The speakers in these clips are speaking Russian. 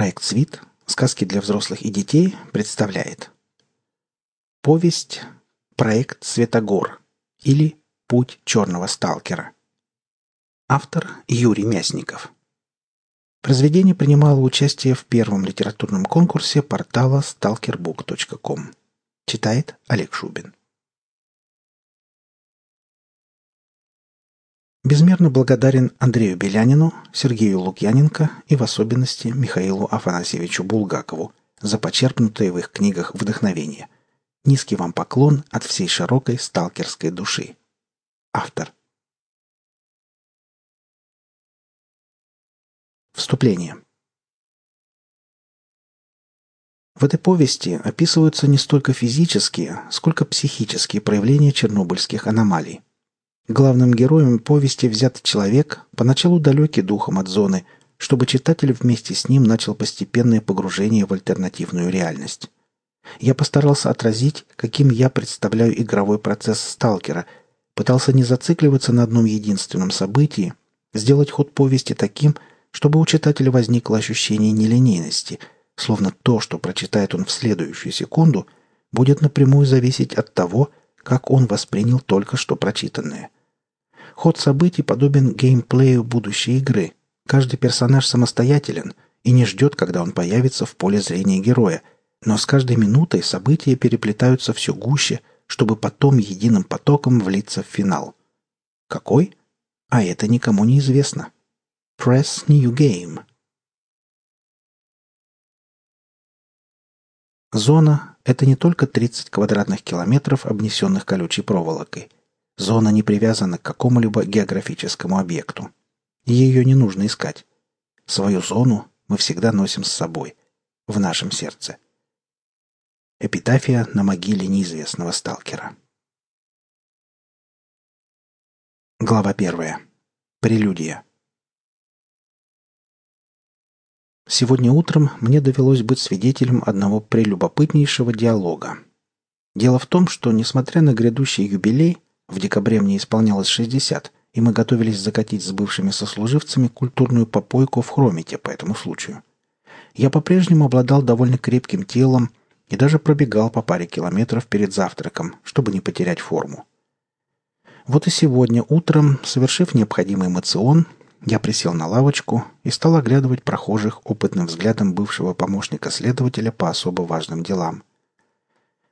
Проект «Свит. Сказки для взрослых и детей» представляет Повесть «Проект Светогор» или «Путь черного сталкера». Автор Юрий Мясников. Произведение принимало участие в первом литературном конкурсе портала stalkerbook.com. Читает Олег Шубин. Безмерно благодарен Андрею Белянину, Сергею Лукьяненко и в особенности Михаилу Афанасьевичу Булгакову за почерпнутое в их книгах вдохновение. Низкий вам поклон от всей широкой сталкерской души. Автор. Вступление. В этой повести описываются не столько физические, сколько психические проявления чернобыльских аномалий – Главным героем повести взят человек, поначалу далекий духом от зоны, чтобы читатель вместе с ним начал постепенное погружение в альтернативную реальность. Я постарался отразить, каким я представляю игровой процесс сталкера, пытался не зацикливаться на одном единственном событии, сделать ход повести таким, чтобы у читателя возникло ощущение нелинейности, словно то, что прочитает он в следующую секунду, будет напрямую зависеть от того, как он воспринял только что прочитанное – Ход событий подобен геймплею будущей игры. Каждый персонаж самостоятелен и не ждет, когда он появится в поле зрения героя, но с каждой минутой события переплетаются все гуще, чтобы потом единым потоком влиться в финал. Какой? А это никому не известно. Press New Game. Зона – это не только 30 квадратных километров, обнесенных колючей проволокой – Зона не привязана к какому-либо географическому объекту. Ее не нужно искать. Свою зону мы всегда носим с собой, в нашем сердце. Эпитафия на могиле неизвестного сталкера. Глава первая. Прелюдия. Сегодня утром мне довелось быть свидетелем одного прелюбопытнейшего диалога. Дело в том, что, несмотря на грядущий юбилей, в декабре мне исполнялось 60, и мы готовились закатить с бывшими сослуживцами культурную попойку в хромите по этому случаю. Я по-прежнему обладал довольно крепким телом и даже пробегал по паре километров перед завтраком, чтобы не потерять форму. Вот и сегодня утром, совершив необходимый эмоцион, я присел на лавочку и стал оглядывать прохожих опытным взглядом бывшего помощника следователя по особо важным делам.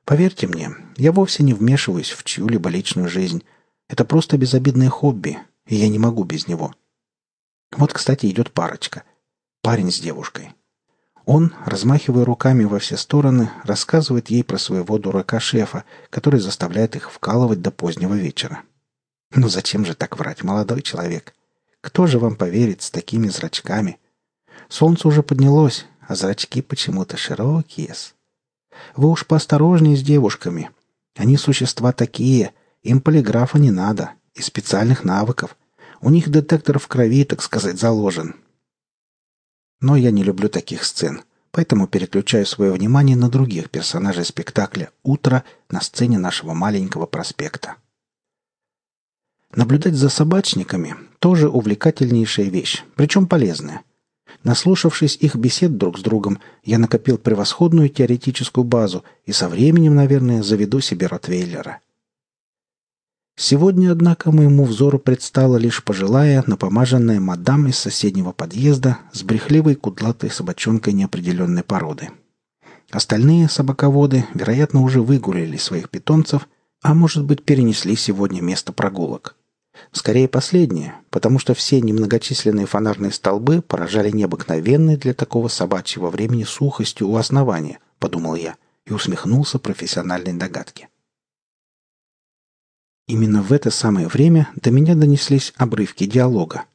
Поверьте мне, я вовсе не вмешиваюсь в чью-либо личную жизнь. Это просто безобидное хобби, и я не могу без него. Вот, кстати, идет парочка. Парень с девушкой. Он, размахивая руками во все стороны, рассказывает ей про своего дурака-шефа, который заставляет их вкалывать до позднего вечера. Ну зачем же так врать, молодой человек? Кто же вам поверит с такими зрачками? Солнце уже поднялось, а зрачки почему-то широкие. Вы уж поосторожнее с девушками. Они существа такие, им полиграфа не надо и специальных навыков. У них детектор в крови, так сказать, заложен. Но я не люблю таких сцен, поэтому переключаю свое внимание на других персонажей спектакля «Утро» на сцене нашего маленького проспекта. Наблюдать за собачниками – тоже увлекательнейшая вещь, причем полезная. Наслушавшись их бесед друг с другом, я накопил превосходную теоретическую базу и со временем, наверное, заведу себе ротвейлера. Сегодня, однако, моему взору предстала лишь пожилая, напомаженная мадам из соседнего подъезда с брехливой кудлатой собачонкой неопределенной породы. Остальные собаководы, вероятно, уже выгулили своих питомцев, а может быть, перенесли сегодня место прогулок. Скорее последнее, потому что все немногочисленные фонарные столбы поражали необыкновенной для такого собачьего времени сухостью у основания, подумал я и усмехнулся профессиональной догадке. Именно в это самое время до меня донеслись обрывки диалога.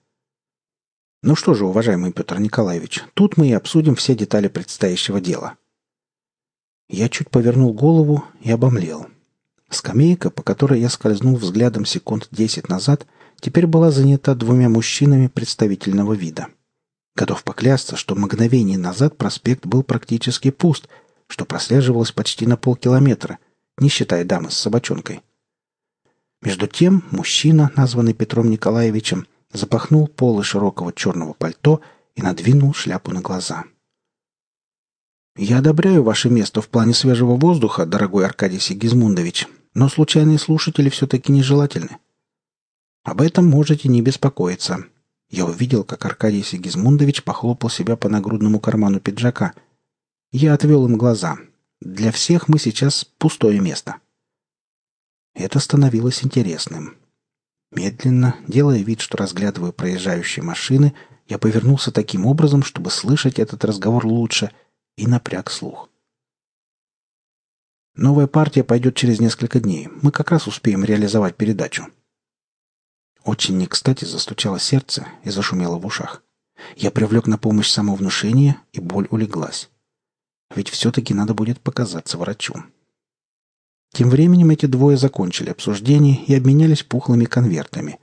Ну что же, уважаемый Петр Николаевич, тут мы и обсудим все детали предстоящего дела. Я чуть повернул голову и обомлел. Скамейка, по которой я скользнул взглядом секунд десять назад, теперь была занята двумя мужчинами представительного вида. Готов поклясться, что мгновение назад проспект был практически пуст, что прослеживалось почти на полкилометра, не считая дамы с собачонкой. Между тем мужчина, названный Петром Николаевичем, запахнул полы широкого черного пальто и надвинул шляпу на глаза. «Я одобряю ваше место в плане свежего воздуха, дорогой Аркадий Сигизмундович, но случайные слушатели все-таки нежелательны. Об этом можете не беспокоиться. Я увидел, как Аркадий Сигизмундович похлопал себя по нагрудному карману пиджака. Я отвел им глаза. Для всех мы сейчас пустое место. Это становилось интересным. Медленно, делая вид, что разглядываю проезжающие машины, я повернулся таким образом, чтобы слышать этот разговор лучше, и напряг слух. Новая партия пойдет через несколько дней. Мы как раз успеем реализовать передачу. Очень не кстати застучало сердце и зашумело в ушах. Я привлек на помощь самовнушение, и боль улеглась. Ведь все-таки надо будет показаться врачу. Тем временем эти двое закончили обсуждение и обменялись пухлыми конвертами.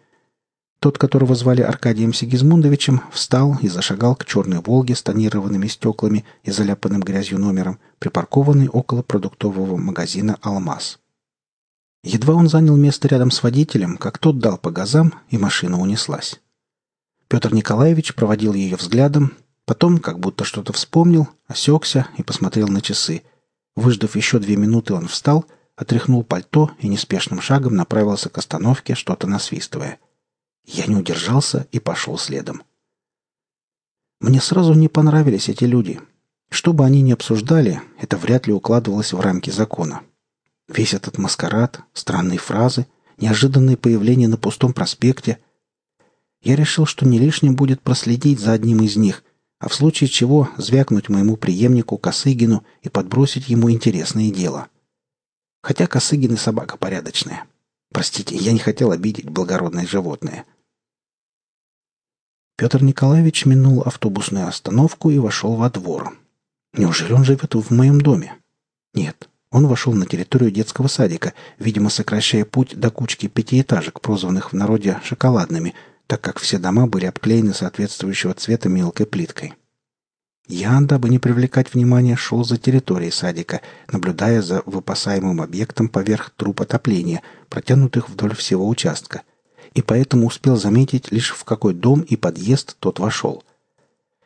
Тот, которого звали Аркадием Сигизмундовичем, встал и зашагал к черной «Волге» с тонированными стеклами и заляпанным грязью номером, припаркованный около продуктового магазина «Алмаз». Едва он занял место рядом с водителем, как тот дал по газам, и машина унеслась. Петр Николаевич проводил ее взглядом, потом, как будто что-то вспомнил, осекся и посмотрел на часы. Выждав еще две минуты, он встал, отряхнул пальто и неспешным шагом направился к остановке, что-то насвистывая. Я не удержался и пошел следом. Мне сразу не понравились эти люди. Что бы они ни обсуждали, это вряд ли укладывалось в рамки закона. Весь этот маскарад, странные фразы, неожиданное появление на пустом проспекте. Я решил, что не лишним будет проследить за одним из них, а в случае чего звякнуть моему преемнику Косыгину и подбросить ему интересное дело. Хотя Косыгин и собака порядочная. Простите, я не хотел обидеть благородное животное. Петр Николаевич минул автобусную остановку и вошел во двор. Неужели он живет в моем доме? Нет, он вошел на территорию детского садика, видимо, сокращая путь до кучки пятиэтажек, прозванных в народе «шоколадными», так как все дома были обклеены соответствующего цвета мелкой плиткой. Я, дабы не привлекать внимания, шел за территорией садика, наблюдая за выпасаемым объектом поверх труб отопления, протянутых вдоль всего участка, и поэтому успел заметить лишь в какой дом и подъезд тот вошел.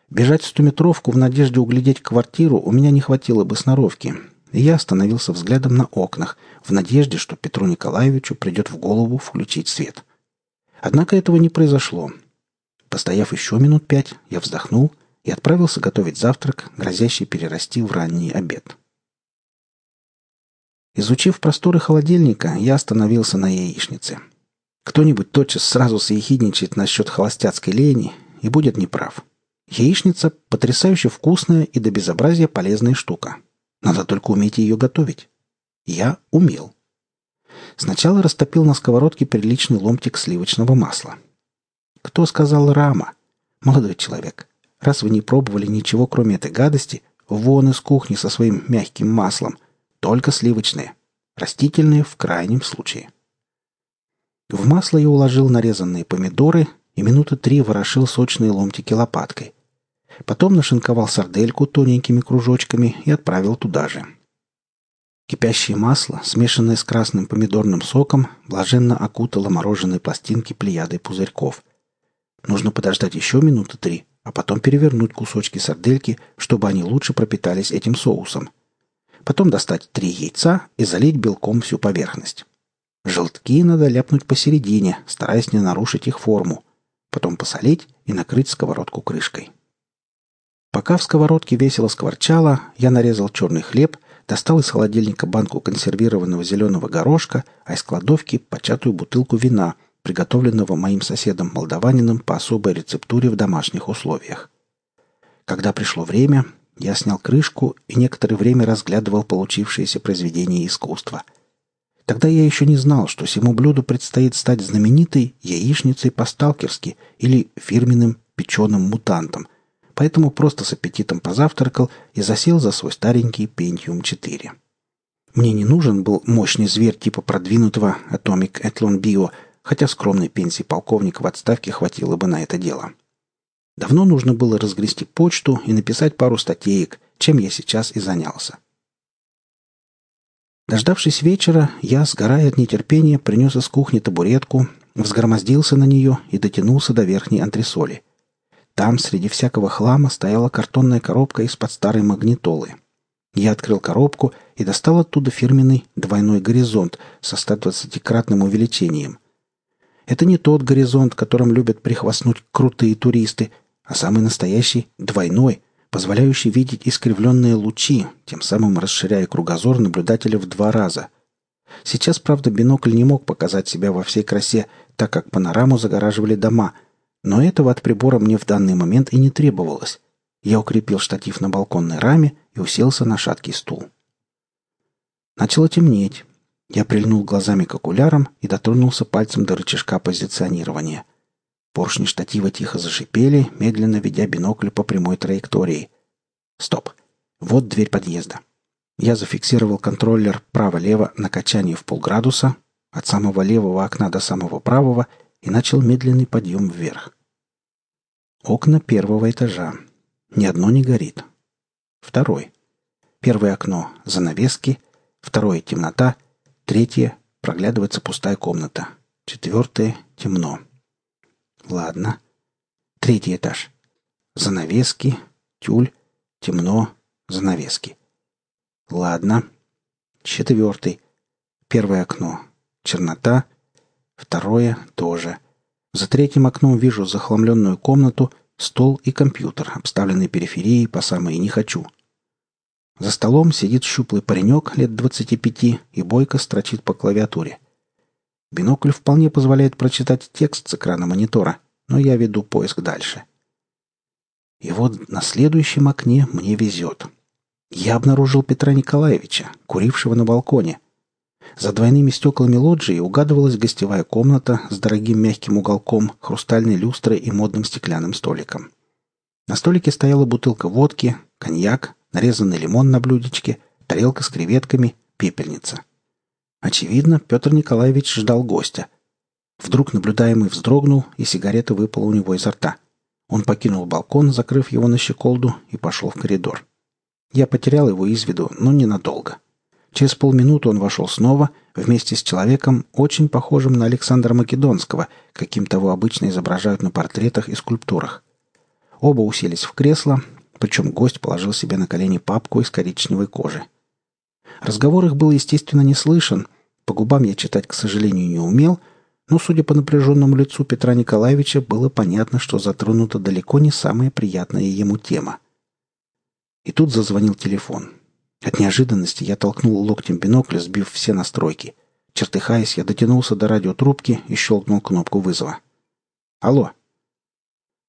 Бежать стометровку в надежде углядеть квартиру у меня не хватило бы сноровки, и я остановился взглядом на окнах, в надежде, что Петру Николаевичу придет в голову включить свет. Однако этого не произошло. Постояв еще минут пять, я вздохнул и отправился готовить завтрак, грозящий перерасти в ранний обед. Изучив просторы холодильника, я остановился на яичнице. Кто-нибудь тотчас сразу съехидничает насчет холостяцкой лени и будет неправ. Яичница – потрясающе вкусная и до безобразия полезная штука. Надо только уметь ее готовить. Я умел. Сначала растопил на сковородке приличный ломтик сливочного масла. Кто сказал рама? Молодой человек, раз вы не пробовали ничего, кроме этой гадости, вон из кухни со своим мягким маслом. Только сливочное. Растительное в крайнем случае. В масло я уложил нарезанные помидоры и минуты три ворошил сочные ломтики лопаткой. Потом нашинковал сардельку тоненькими кружочками и отправил туда же. Кипящее масло, смешанное с красным помидорным соком, блаженно окутало мороженые пластинки плеядой пузырьков. Нужно подождать еще минуты три, а потом перевернуть кусочки сардельки, чтобы они лучше пропитались этим соусом. Потом достать три яйца и залить белком всю поверхность. Желтки надо ляпнуть посередине, стараясь не нарушить их форму. Потом посолить и накрыть сковородку крышкой. Пока в сковородке весело скворчало, я нарезал черный хлеб, достал из холодильника банку консервированного зеленого горошка, а из кладовки початую бутылку вина, приготовленного моим соседом-молдаванином по особой рецептуре в домашних условиях. Когда пришло время, я снял крышку и некоторое время разглядывал получившееся произведение искусства. Тогда я еще не знал, что всему блюду предстоит стать знаменитой яичницей по-сталкерски или фирменным печеным мутантом – поэтому просто с аппетитом позавтракал и засел за свой старенький Pentium 4. Мне не нужен был мощный зверь типа продвинутого Atomic Athlon Bio, хотя скромной пенсии полковника в отставке хватило бы на это дело. Давно нужно было разгрести почту и написать пару статеек, чем я сейчас и занялся. Дождавшись вечера, я, сгорая от нетерпения, принес из кухни табуретку, взгромоздился на нее и дотянулся до верхней антресоли – там среди всякого хлама стояла картонная коробка из-под старой магнитолы. Я открыл коробку и достал оттуда фирменный двойной горизонт со 120-кратным увеличением. Это не тот горизонт, которым любят прихвастнуть крутые туристы, а самый настоящий двойной, позволяющий видеть искривленные лучи, тем самым расширяя кругозор наблюдателя в два раза. Сейчас, правда, бинокль не мог показать себя во всей красе, так как панораму загораживали дома, но этого от прибора мне в данный момент и не требовалось. Я укрепил штатив на балконной раме и уселся на шаткий стул. Начало темнеть. Я прильнул глазами к окулярам и дотронулся пальцем до рычажка позиционирования. Поршни штатива тихо зашипели, медленно ведя бинокль по прямой траектории. Стоп. Вот дверь подъезда. Я зафиксировал контроллер право-лево на качании в полградуса, от самого левого окна до самого правого, и начал медленный подъем вверх. Окна первого этажа. Ни одно не горит. Второй. Первое окно – занавески. Второе – темнота. Третье – проглядывается пустая комната. Четвертое – темно. Ладно. Третий этаж. Занавески, тюль, темно, занавески. Ладно. Четвертый. Первое окно. Чернота. Второе тоже. За третьим окном вижу захламленную комнату – Стол и компьютер, обставленный периферией по самой «не хочу». За столом сидит щуплый паренек лет 25 и бойко строчит по клавиатуре. Бинокль вполне позволяет прочитать текст с экрана монитора, но я веду поиск дальше. И вот на следующем окне мне везет. Я обнаружил Петра Николаевича, курившего на балконе. За двойными стеклами лоджии угадывалась гостевая комната с дорогим мягким уголком, хрустальной люстрой и модным стеклянным столиком. На столике стояла бутылка водки, коньяк, нарезанный лимон на блюдечке, тарелка с креветками, пепельница. Очевидно, Петр Николаевич ждал гостя. Вдруг наблюдаемый вздрогнул, и сигарета выпала у него изо рта. Он покинул балкон, закрыв его на щеколду, и пошел в коридор. Я потерял его из виду, но ненадолго. Через полминуты он вошел снова, вместе с человеком, очень похожим на Александра Македонского, каким того обычно изображают на портретах и скульптурах. Оба уселись в кресло, причем гость положил себе на колени папку из коричневой кожи. Разговор их был, естественно, не слышен. По губам я читать, к сожалению, не умел, но, судя по напряженному лицу Петра Николаевича, было понятно, что затронута далеко не самая приятная ему тема. И тут зазвонил телефон. От неожиданности я толкнул локтем бинокль, сбив все настройки. Чертыхаясь, я дотянулся до радиотрубки и щелкнул кнопку вызова. «Алло!»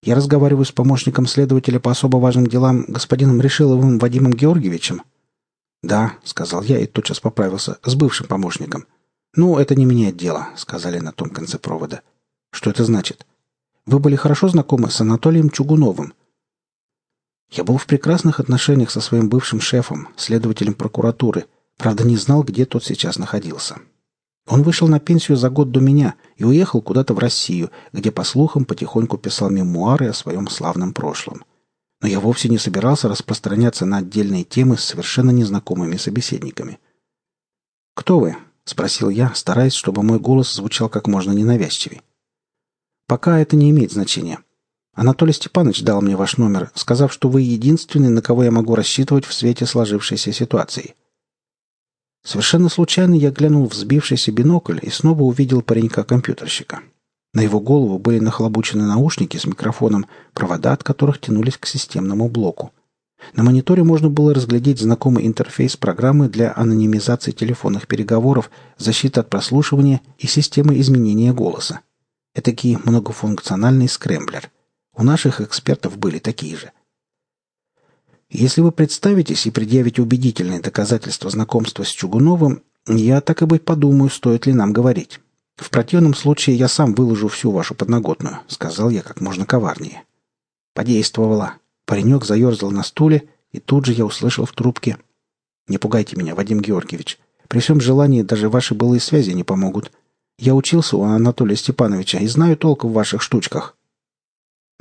«Я разговариваю с помощником следователя по особо важным делам господином Решиловым Вадимом Георгиевичем?» «Да», — сказал я и тотчас поправился, — «с бывшим помощником». «Ну, это не меняет дело», — сказали на том конце провода. «Что это значит?» «Вы были хорошо знакомы с Анатолием Чугуновым?» Я был в прекрасных отношениях со своим бывшим шефом, следователем прокуратуры, правда не знал, где тот сейчас находился. Он вышел на пенсию за год до меня и уехал куда-то в Россию, где, по слухам, потихоньку писал мемуары о своем славном прошлом. Но я вовсе не собирался распространяться на отдельные темы с совершенно незнакомыми собеседниками. «Кто вы?» — спросил я, стараясь, чтобы мой голос звучал как можно ненавязчивее. «Пока это не имеет значения. Анатолий Степанович дал мне ваш номер, сказав, что вы единственный, на кого я могу рассчитывать в свете сложившейся ситуации. Совершенно случайно я глянул в сбившийся бинокль и снова увидел паренька-компьютерщика. На его голову были нахлобучены наушники с микрофоном, провода от которых тянулись к системному блоку. На мониторе можно было разглядеть знакомый интерфейс программы для анонимизации телефонных переговоров, защиты от прослушивания и системы изменения голоса. Этакий многофункциональный скрэмблер – у наших экспертов были такие же. Если вы представитесь и предъявите убедительные доказательства знакомства с Чугуновым, я так и быть подумаю, стоит ли нам говорить. В противном случае я сам выложу всю вашу подноготную, сказал я как можно коварнее. Подействовало. Паренек заерзал на стуле, и тут же я услышал в трубке. «Не пугайте меня, Вадим Георгиевич. При всем желании даже ваши былые связи не помогут. Я учился у Анатолия Степановича и знаю толк в ваших штучках.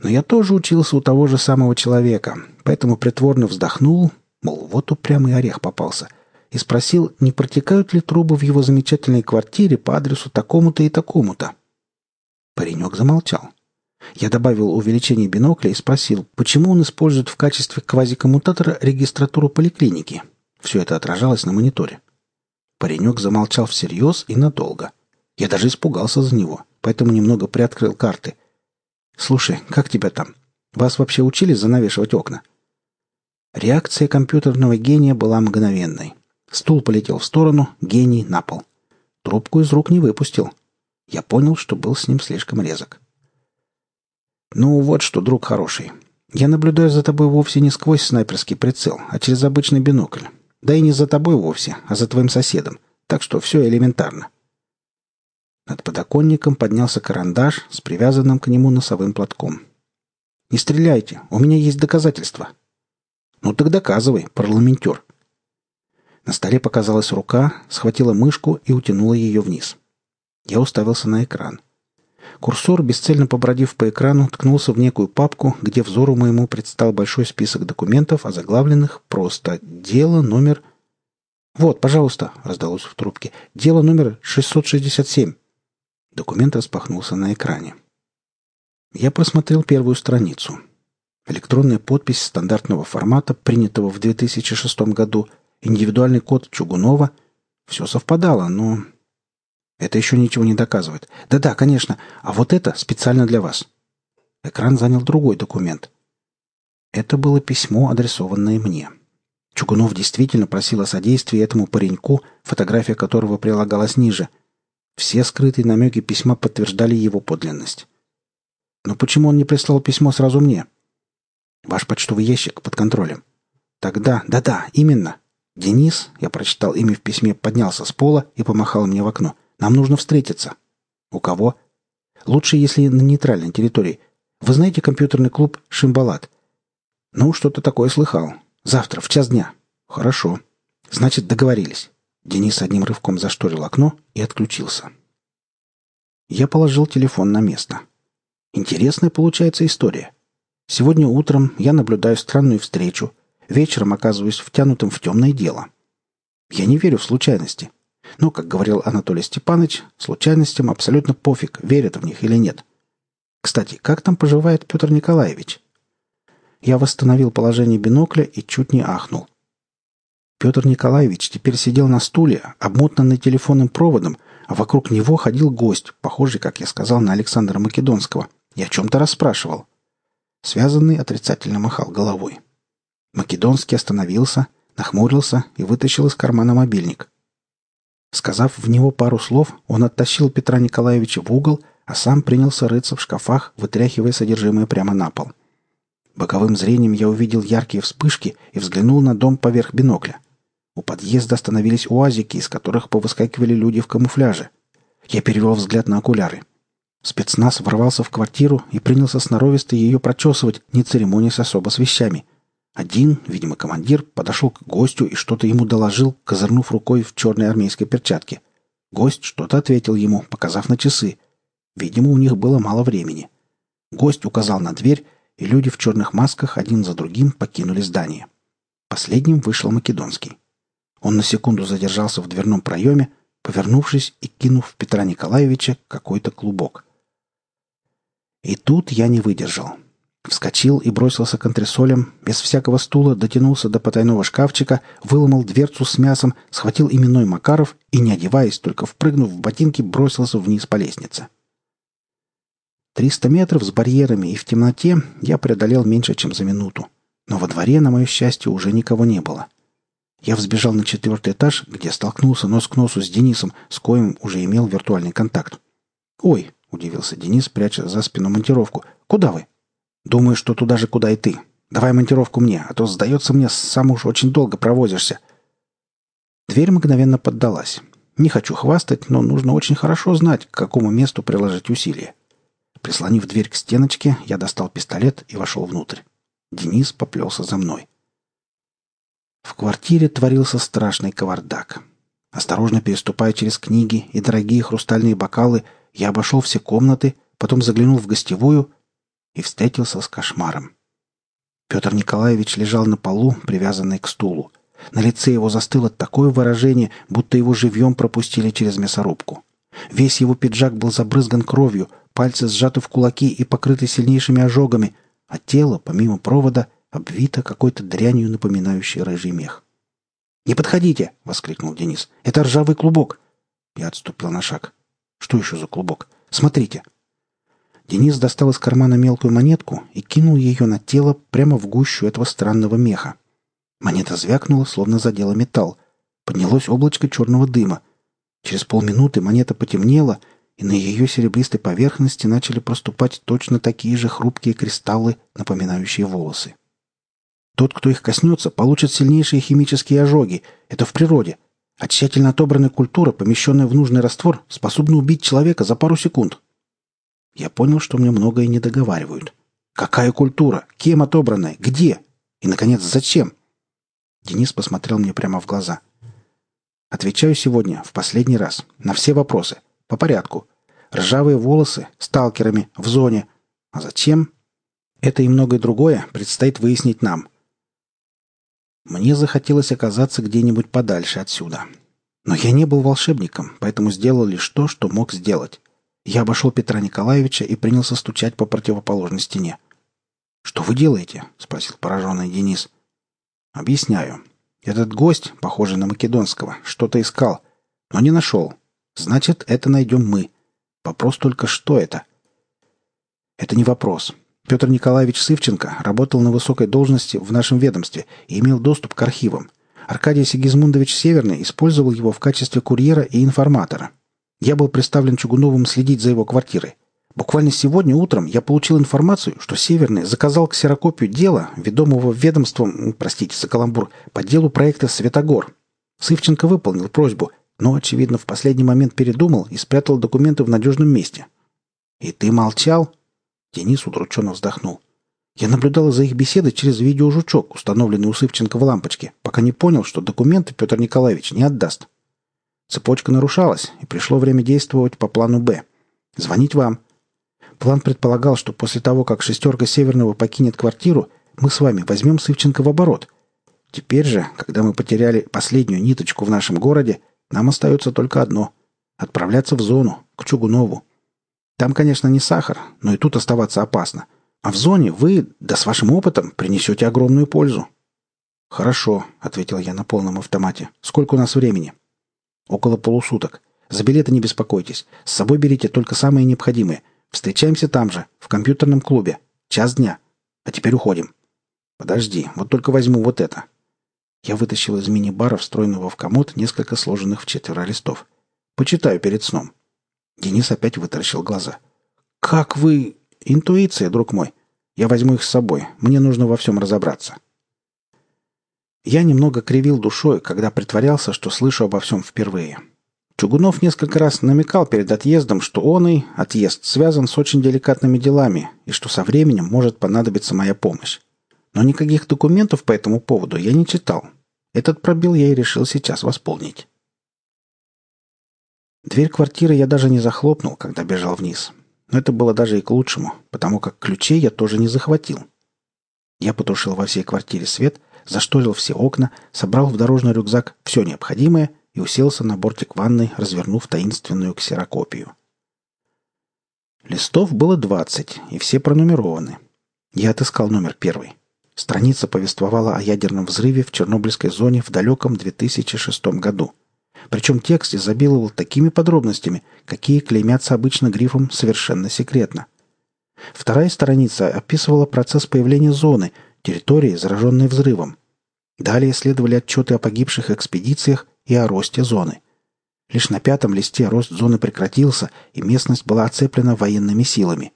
Но я тоже учился у того же самого человека, поэтому притворно вздохнул, мол, вот упрямый орех попался, и спросил, не протекают ли трубы в его замечательной квартире по адресу такому-то и такому-то. Паренек замолчал. Я добавил увеличение бинокля и спросил, почему он использует в качестве квазикоммутатора регистратуру поликлиники. Все это отражалось на мониторе. Паренек замолчал всерьез и надолго. Я даже испугался за него, поэтому немного приоткрыл карты. «Слушай, как тебя там? Вас вообще учили занавешивать окна?» Реакция компьютерного гения была мгновенной. Стул полетел в сторону, гений на пол. Трубку из рук не выпустил. Я понял, что был с ним слишком резок. «Ну вот что, друг хороший. Я наблюдаю за тобой вовсе не сквозь снайперский прицел, а через обычный бинокль. Да и не за тобой вовсе, а за твоим соседом. Так что все элементарно. Над подоконником поднялся карандаш с привязанным к нему носовым платком. «Не стреляйте, у меня есть доказательства». «Ну так доказывай, парламентер». На столе показалась рука, схватила мышку и утянула ее вниз. Я уставился на экран. Курсор, бесцельно побродив по экрану, ткнулся в некую папку, где взору моему предстал большой список документов, озаглавленных просто «Дело номер...» «Вот, пожалуйста», — раздалось в трубке, — «дело номер 667». Документ распахнулся на экране. Я просмотрел первую страницу. Электронная подпись стандартного формата, принятого в 2006 году, индивидуальный код Чугунова. Все совпадало, но это еще ничего не доказывает. Да-да, конечно. А вот это специально для вас. Экран занял другой документ. Это было письмо, адресованное мне. Чугунов действительно просил о содействии этому пареньку, фотография которого прилагалась ниже. Все скрытые намеки письма подтверждали его подлинность. Но почему он не прислал письмо сразу мне? Ваш почтовый ящик под контролем. Тогда, да-да, именно. Денис, я прочитал имя в письме, поднялся с пола и помахал мне в окно. Нам нужно встретиться. У кого? Лучше, если на нейтральной территории. Вы знаете компьютерный клуб «Шимбалат»? Ну, что-то такое слыхал. Завтра, в час дня. Хорошо. Значит, договорились. Денис одним рывком зашторил окно и отключился. Я положил телефон на место. Интересная получается история. Сегодня утром я наблюдаю странную встречу. Вечером оказываюсь втянутым в темное дело. Я не верю в случайности. Но, как говорил Анатолий Степанович, случайностям абсолютно пофиг, верят в них или нет. Кстати, как там поживает Петр Николаевич? Я восстановил положение бинокля и чуть не ахнул. Петр Николаевич теперь сидел на стуле, обмотанный телефонным проводом, а вокруг него ходил гость, похожий, как я сказал, на Александра Македонского, и о чем-то расспрашивал. Связанный отрицательно махал головой. Македонский остановился, нахмурился и вытащил из кармана мобильник. Сказав в него пару слов, он оттащил Петра Николаевича в угол, а сам принялся рыться в шкафах, вытряхивая содержимое прямо на пол. Боковым зрением я увидел яркие вспышки и взглянул на дом поверх бинокля. У подъезда остановились уазики, из которых повыскакивали люди в камуфляже. Я перевел взгляд на окуляры. Спецназ ворвался в квартиру и принялся сноровисто ее прочесывать, не церемонясь особо с вещами. Один, видимо, командир, подошел к гостю и что-то ему доложил, козырнув рукой в черной армейской перчатке. Гость что-то ответил ему, показав на часы. Видимо, у них было мало времени. Гость указал на дверь, и люди в черных масках один за другим покинули здание. Последним вышел Македонский. Он на секунду задержался в дверном проеме, повернувшись и кинув в Петра Николаевича какой-то клубок. И тут я не выдержал. Вскочил и бросился к антресолям, без всякого стула дотянулся до потайного шкафчика, выломал дверцу с мясом, схватил именной Макаров и, не одеваясь, только впрыгнув в ботинки, бросился вниз по лестнице. Триста метров с барьерами и в темноте я преодолел меньше, чем за минуту. Но во дворе, на мое счастье, уже никого не было. Я взбежал на четвертый этаж, где столкнулся нос к носу с Денисом, с коим уже имел виртуальный контакт. «Ой!» — удивился Денис, пряча за спину монтировку. «Куда вы?» «Думаю, что туда же, куда и ты. Давай монтировку мне, а то, сдается мне, сам уж очень долго провозишься». Дверь мгновенно поддалась. Не хочу хвастать, но нужно очень хорошо знать, к какому месту приложить усилия. Прислонив дверь к стеночке, я достал пистолет и вошел внутрь. Денис поплелся за мной. В квартире творился страшный кавардак. Осторожно переступая через книги и дорогие хрустальные бокалы, я обошел все комнаты, потом заглянул в гостевую и встретился с кошмаром. Петр Николаевич лежал на полу, привязанный к стулу. На лице его застыло такое выражение, будто его живьем пропустили через мясорубку. Весь его пиджак был забрызган кровью, пальцы сжаты в кулаки и покрыты сильнейшими ожогами, а тело, помимо провода, обвито какой-то дрянью, напоминающей рыжий мех. «Не подходите!» — воскликнул Денис. «Это ржавый клубок!» Я отступил на шаг. «Что еще за клубок? Смотрите!» Денис достал из кармана мелкую монетку и кинул ее на тело прямо в гущу этого странного меха. Монета звякнула, словно задела металл. Поднялось облачко черного дыма. Через полминуты монета потемнела, и на ее серебристой поверхности начали проступать точно такие же хрупкие кристаллы, напоминающие волосы. Тот, кто их коснется, получит сильнейшие химические ожоги. Это в природе. А тщательно отобранная культура, помещенная в нужный раствор, способна убить человека за пару секунд. Я понял, что мне многое не договаривают. Какая культура? Кем отобранная? Где? И, наконец, зачем? Денис посмотрел мне прямо в глаза. Отвечаю сегодня, в последний раз, на все вопросы. По порядку. Ржавые волосы, сталкерами, в зоне. А зачем? Это и многое другое предстоит выяснить нам. Мне захотелось оказаться где-нибудь подальше отсюда. Но я не был волшебником, поэтому сделал лишь то, что мог сделать. Я обошел Петра Николаевича и принялся стучать по противоположной стене. «Что вы делаете?» — спросил пораженный Денис. «Объясняю. Этот гость, похожий на македонского, что-то искал, но не нашел. Значит, это найдем мы. Вопрос только, что это?» «Это не вопрос. Петр Николаевич Сывченко работал на высокой должности в нашем ведомстве и имел доступ к архивам. Аркадий Сигизмундович Северный использовал его в качестве курьера и информатора. Я был представлен Чугуновым следить за его квартирой. Буквально сегодня утром я получил информацию, что Северный заказал ксерокопию дела, ведомого ведомством, простите за каламбур, по делу проекта «Светогор». Сывченко выполнил просьбу, но, очевидно, в последний момент передумал и спрятал документы в надежном месте. «И ты молчал?» Денис удрученно вздохнул. Я наблюдал за их беседой через видеожучок, установленный у Сывченко в лампочке, пока не понял, что документы Петр Николаевич не отдаст. Цепочка нарушалась, и пришло время действовать по плану «Б». Звонить вам. План предполагал, что после того, как «шестерка Северного» покинет квартиру, мы с вами возьмем Сывченко в оборот. Теперь же, когда мы потеряли последнюю ниточку в нашем городе, нам остается только одно — отправляться в зону, к Чугунову. Там, конечно, не сахар, но и тут оставаться опасно. А в зоне вы, да с вашим опытом, принесете огромную пользу. «Хорошо», — ответил я на полном автомате. «Сколько у нас времени?» Около полусуток. За билеты не беспокойтесь. С собой берите только самые необходимые. Встречаемся там же, в компьютерном клубе. Час дня. А теперь уходим. Подожди, вот только возьму вот это. Я вытащил из мини-бара, встроенного в комод, несколько сложенных в четверо листов. Почитаю перед сном. Денис опять вытаращил глаза. «Как вы...» «Интуиция, друг мой. Я возьму их с собой. Мне нужно во всем разобраться». Я немного кривил душой, когда притворялся, что слышу обо всем впервые. Чугунов несколько раз намекал перед отъездом, что он и отъезд связан с очень деликатными делами и что со временем может понадобиться моя помощь. Но никаких документов по этому поводу я не читал. Этот пробел я и решил сейчас восполнить. Дверь квартиры я даже не захлопнул, когда бежал вниз. Но это было даже и к лучшему, потому как ключей я тоже не захватил. Я потушил во всей квартире свет – зашторил все окна, собрал в дорожный рюкзак все необходимое и уселся на бортик ванной, развернув таинственную ксерокопию. Листов было двадцать, и все пронумерованы. Я отыскал номер первый. Страница повествовала о ядерном взрыве в Чернобыльской зоне в далеком 2006 году. Причем текст изобиловал такими подробностями, какие клеймятся обычно грифом «совершенно секретно». Вторая страница описывала процесс появления зоны, территории, зараженной взрывом. Далее следовали отчеты о погибших экспедициях и о росте зоны. Лишь на пятом листе рост зоны прекратился, и местность была оцеплена военными силами.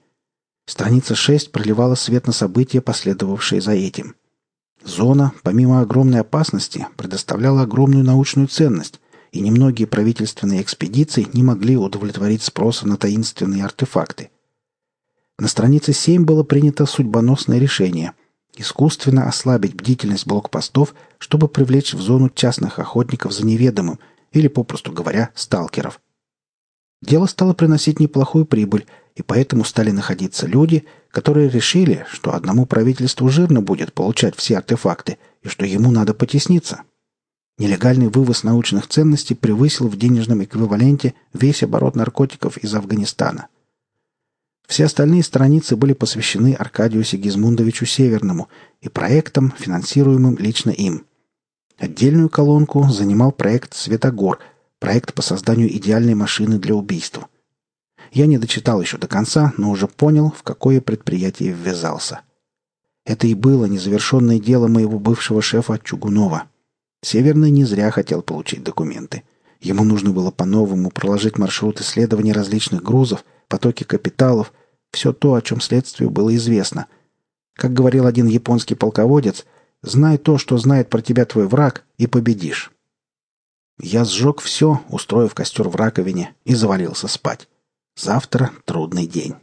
Страница 6 проливала свет на события, последовавшие за этим. Зона, помимо огромной опасности, предоставляла огромную научную ценность, и немногие правительственные экспедиции не могли удовлетворить спроса на таинственные артефакты. На странице 7 было принято судьбоносное решение искусственно ослабить бдительность блокпостов, чтобы привлечь в зону частных охотников за неведомым, или, попросту говоря, сталкеров. Дело стало приносить неплохую прибыль, и поэтому стали находиться люди, которые решили, что одному правительству жирно будет получать все артефакты, и что ему надо потесниться. Нелегальный вывоз научных ценностей превысил в денежном эквиваленте весь оборот наркотиков из Афганистана – все остальные страницы были посвящены Аркадию Сигизмундовичу Северному и проектам, финансируемым лично им. Отдельную колонку занимал проект «Светогор», проект по созданию идеальной машины для убийства. Я не дочитал еще до конца, но уже понял, в какое предприятие ввязался. Это и было незавершенное дело моего бывшего шефа Чугунова. Северный не зря хотел получить документы. Ему нужно было по-новому проложить маршрут исследования различных грузов, потоки капиталов, все то, о чем следствию было известно. Как говорил один японский полководец, «Знай то, что знает про тебя твой враг, и победишь». Я сжег все, устроив костер в раковине, и завалился спать. Завтра трудный день.